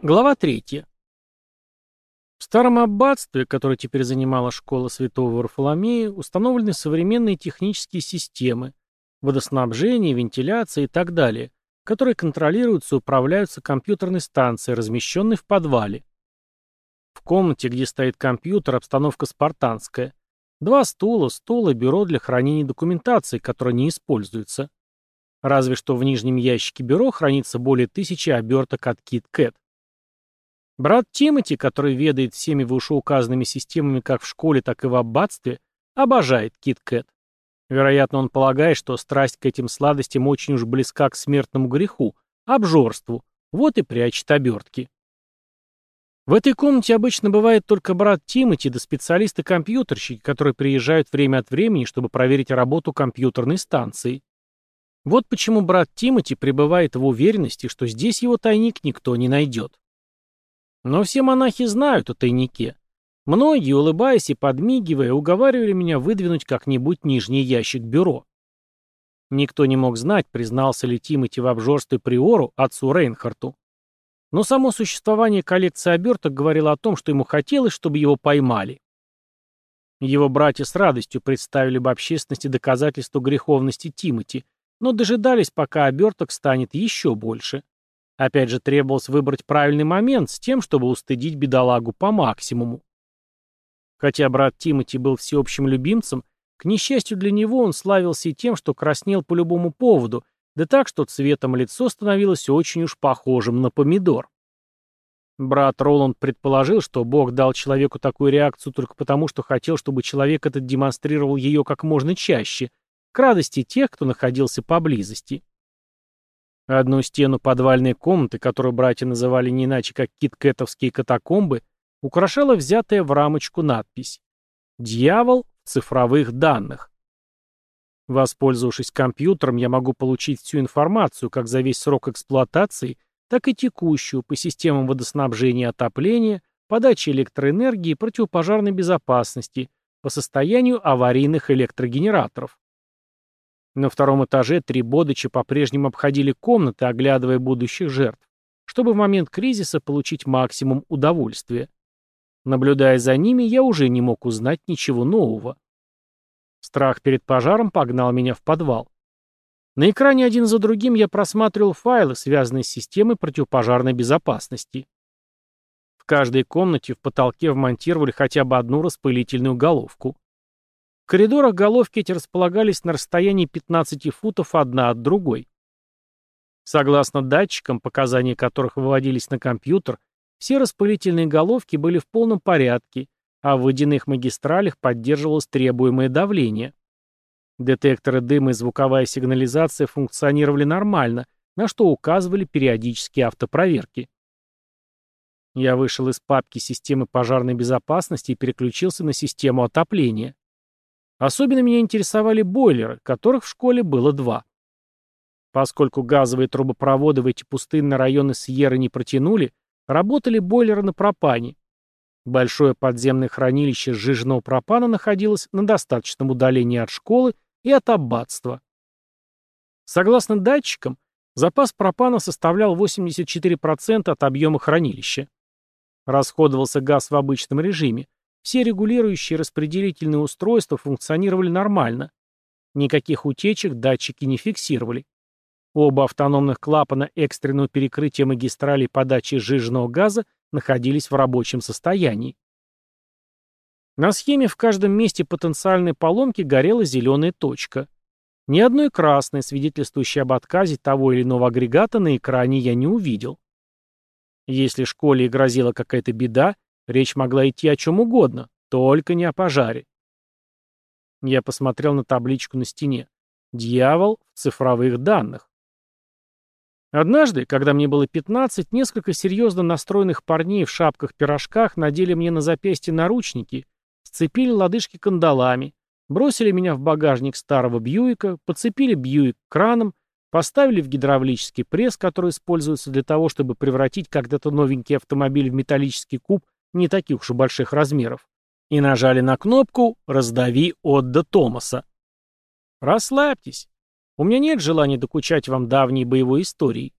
Глава 3. В старом аббатстве, которое теперь занимала школа святого Варфоломея, установлены современные технические системы, водоснабжение, вентиляция и так далее, которые контролируются и управляются компьютерной станцией, размещенной в подвале. В комнате, где стоит компьютер, обстановка спартанская. Два стула, стол и бюро для хранения документации, которая не используется. Разве что в нижнем ящике бюро хранится более тысячи оберток от KitKat. Брат Тимоти, который ведает всеми вышеуказанными системами как в школе, так и в аббатстве, обожает Кит-Кэт. Вероятно, он полагает, что страсть к этим сладостям очень уж близка к смертному греху, обжорству, вот и прячет обертки. В этой комнате обычно бывает только брат Тимоти да специалисты-компьютерщики, которые приезжают время от времени, чтобы проверить работу компьютерной станции. Вот почему брат Тимоти пребывает в уверенности, что здесь его тайник никто не найдет. Но все монахи знают о тайнике. Многие, улыбаясь и подмигивая, уговаривали меня выдвинуть как-нибудь нижний ящик бюро. Никто не мог знать, признался ли Тимати в обжорстве приору отцу Рейнхарту. Но само существование коллекции оберток говорило о том, что ему хотелось, чтобы его поймали. Его братья с радостью представили бы общественности доказательства греховности Тимати, но дожидались, пока оберток станет еще больше. Опять же, требовалось выбрать правильный момент с тем, чтобы устыдить бедолагу по максимуму. Хотя брат Тимати был всеобщим любимцем, к несчастью для него он славился и тем, что краснел по любому поводу, да так, что цветом лицо становилось очень уж похожим на помидор. Брат Роланд предположил, что Бог дал человеку такую реакцию только потому, что хотел, чтобы человек этот демонстрировал ее как можно чаще, к радости тех, кто находился поблизости. Одну стену подвальной комнаты, которую братья называли не иначе как киткетовские катакомбы, украшала взятая в рамочку надпись «Дьявол в цифровых данных». Воспользовавшись компьютером, я могу получить всю информацию как за весь срок эксплуатации, так и текущую по системам водоснабжения и отопления, подачи электроэнергии и противопожарной безопасности, по состоянию аварийных электрогенераторов. На втором этаже три бодыча по-прежнему обходили комнаты, оглядывая будущих жертв, чтобы в момент кризиса получить максимум удовольствия. Наблюдая за ними, я уже не мог узнать ничего нового. Страх перед пожаром погнал меня в подвал. На экране один за другим я просматривал файлы, связанные с системой противопожарной безопасности. В каждой комнате в потолке вмонтировали хотя бы одну распылительную головку. В коридорах головки эти располагались на расстоянии 15 футов одна от другой. Согласно датчикам, показания которых выводились на компьютер, все распылительные головки были в полном порядке, а в водяных магистралях поддерживалось требуемое давление. Детекторы дыма и звуковая сигнализация функционировали нормально, на что указывали периодические автопроверки. Я вышел из папки системы пожарной безопасности и переключился на систему отопления. Особенно меня интересовали бойлеры, которых в школе было два. Поскольку газовые трубопроводы в эти пустынные районы Сьерры не протянули, работали бойлеры на пропане. Большое подземное хранилище сжиженного пропана находилось на достаточном удалении от школы и от аббатства. Согласно датчикам, запас пропана составлял 84% от объема хранилища. Расходовался газ в обычном режиме, все регулирующие распределительные устройства функционировали нормально. Никаких утечек датчики не фиксировали. Оба автономных клапана экстренного перекрытия магистралей подачи сжиженного газа находились в рабочем состоянии. На схеме в каждом месте потенциальной поломки горела зеленая точка. Ни одной красной, свидетельствующей об отказе того или иного агрегата, на экране я не увидел. Если школе и грозила какая-то беда, Речь могла идти о чем угодно, только не о пожаре. Я посмотрел на табличку на стене. «Дьявол в цифровых данных». Однажды, когда мне было 15, несколько серьезно настроенных парней в шапках-пирожках надели мне на запястье наручники, сцепили лодыжки кандалами, бросили меня в багажник старого Бьюика, подцепили Бьюик краном, поставили в гидравлический пресс, который используется для того, чтобы превратить когда-то новенький автомобиль в металлический куб не таких уж и больших размеров, и нажали на кнопку «Раздави Отда Томаса». Расслабьтесь. У меня нет желания докучать вам давней боевой истории.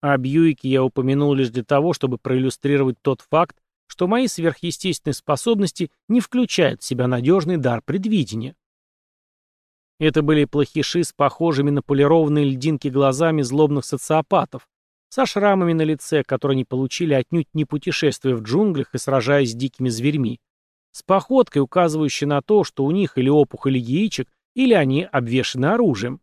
А Бьюике я упомянул лишь для того, чтобы проиллюстрировать тот факт, что мои сверхъестественные способности не включают в себя надежный дар предвидения. Это были плохиши с похожими на полированные льдинки глазами злобных социопатов, со шрамами на лице, которые они получили отнюдь не путешествуя в джунглях и сражаясь с дикими зверьми, с походкой, указывающей на то, что у них или опухоль яичек, или они обвешаны оружием.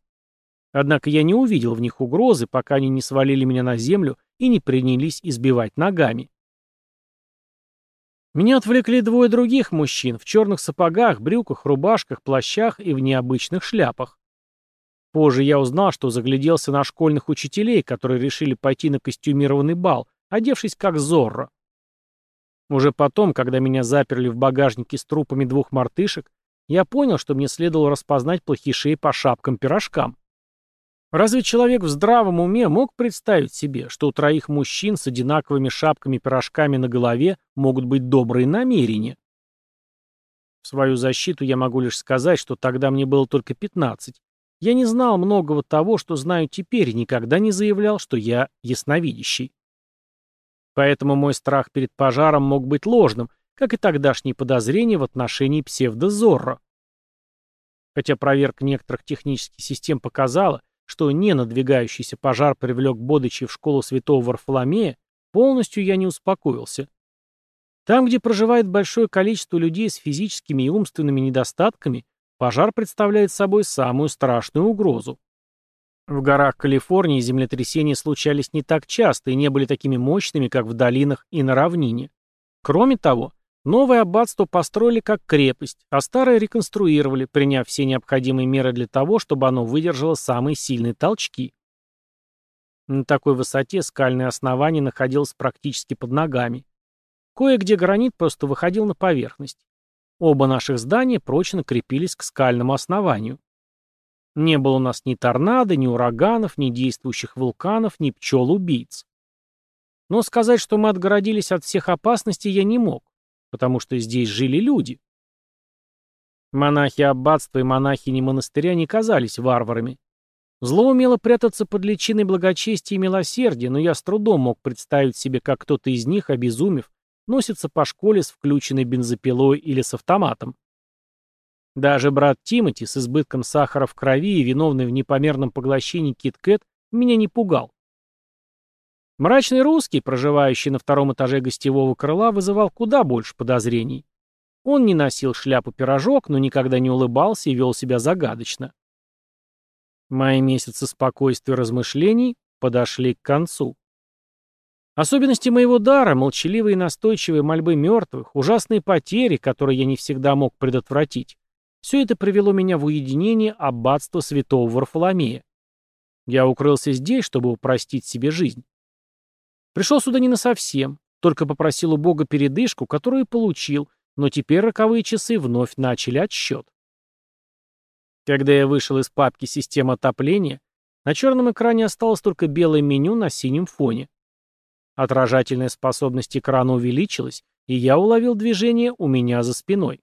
Однако я не увидел в них угрозы, пока они не свалили меня на землю и не принялись избивать ногами. Меня отвлекли двое других мужчин в черных сапогах, брюках, рубашках, плащах и в необычных шляпах. Позже я узнал, что загляделся на школьных учителей, которые решили пойти на костюмированный бал, одевшись как Зорро. Уже потом, когда меня заперли в багажнике с трупами двух мартышек, я понял, что мне следовало распознать плохишей по шапкам-пирожкам. Разве человек в здравом уме мог представить себе, что у троих мужчин с одинаковыми шапками-пирожками на голове могут быть добрые намерения? В свою защиту я могу лишь сказать, что тогда мне было только 15. Я не знал многого того, что знаю теперь, никогда не заявлял, что я ясновидящий. Поэтому мой страх перед пожаром мог быть ложным, как и тогдашние подозрения в отношении псевдозорро. Хотя проверка некоторых технических систем показала, что не надвигающийся пожар привлек Бодычи в школу святого Варфоломея, полностью я не успокоился. Там, где проживает большое количество людей с физическими и умственными недостатками, пожар представляет собой самую страшную угрозу. В горах Калифорнии землетрясения случались не так часто и не были такими мощными, как в долинах и на равнине. Кроме того, Новое аббатство построили как крепость, а старое реконструировали, приняв все необходимые меры для того, чтобы оно выдержало самые сильные толчки. На такой высоте скальное основание находилось практически под ногами. Кое-где гранит просто выходил на поверхность. Оба наших здания прочно крепились к скальному основанию. Не было у нас ни торнадо, ни ураганов, ни действующих вулканов, ни пчел-убийц. Но сказать, что мы отгородились от всех опасностей, я не мог потому что здесь жили люди. Монахи аббатства и монахини монастыря не казались варварами. Зло умело прятаться под личиной благочестия и милосердия, но я с трудом мог представить себе, как кто-то из них, обезумев, носится по школе с включенной бензопилой или с автоматом. Даже брат Тимоти с избытком сахара в крови и виновный в непомерном поглощении кит-кэт меня не пугал. Мрачный русский, проживающий на втором этаже гостевого крыла, вызывал куда больше подозрений. Он не носил шляпу-пирожок, но никогда не улыбался и вел себя загадочно. Мои месяцы спокойствия и размышлений подошли к концу. Особенности моего дара, молчаливые и настойчивые мольбы мертвых, ужасные потери, которые я не всегда мог предотвратить, все это привело меня в уединение аббатства святого Варфоломея. Я укрылся здесь, чтобы упростить себе жизнь. Пришел сюда не насовсем, только попросил у Бога передышку, которую получил, но теперь роковые часы вновь начали отсчет. Когда я вышел из папки «Система отопления», на черном экране осталось только белое меню на синем фоне. Отражательная способность экрана увеличилась, и я уловил движение у меня за спиной.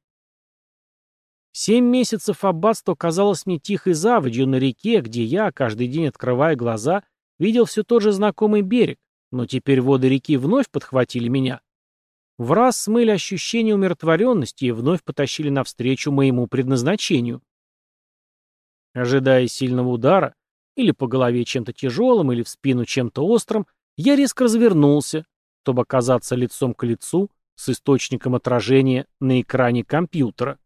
Семь месяцев аббатство казалось мне тихой заводью на реке, где я, каждый день открывая глаза, видел все тот же знакомый берег, но теперь воды реки вновь подхватили меня. В раз смыли ощущение умиротворенности и вновь потащили навстречу моему предназначению. Ожидая сильного удара, или по голове чем-то тяжелым, или в спину чем-то острым, я резко развернулся, чтобы оказаться лицом к лицу с источником отражения на экране компьютера.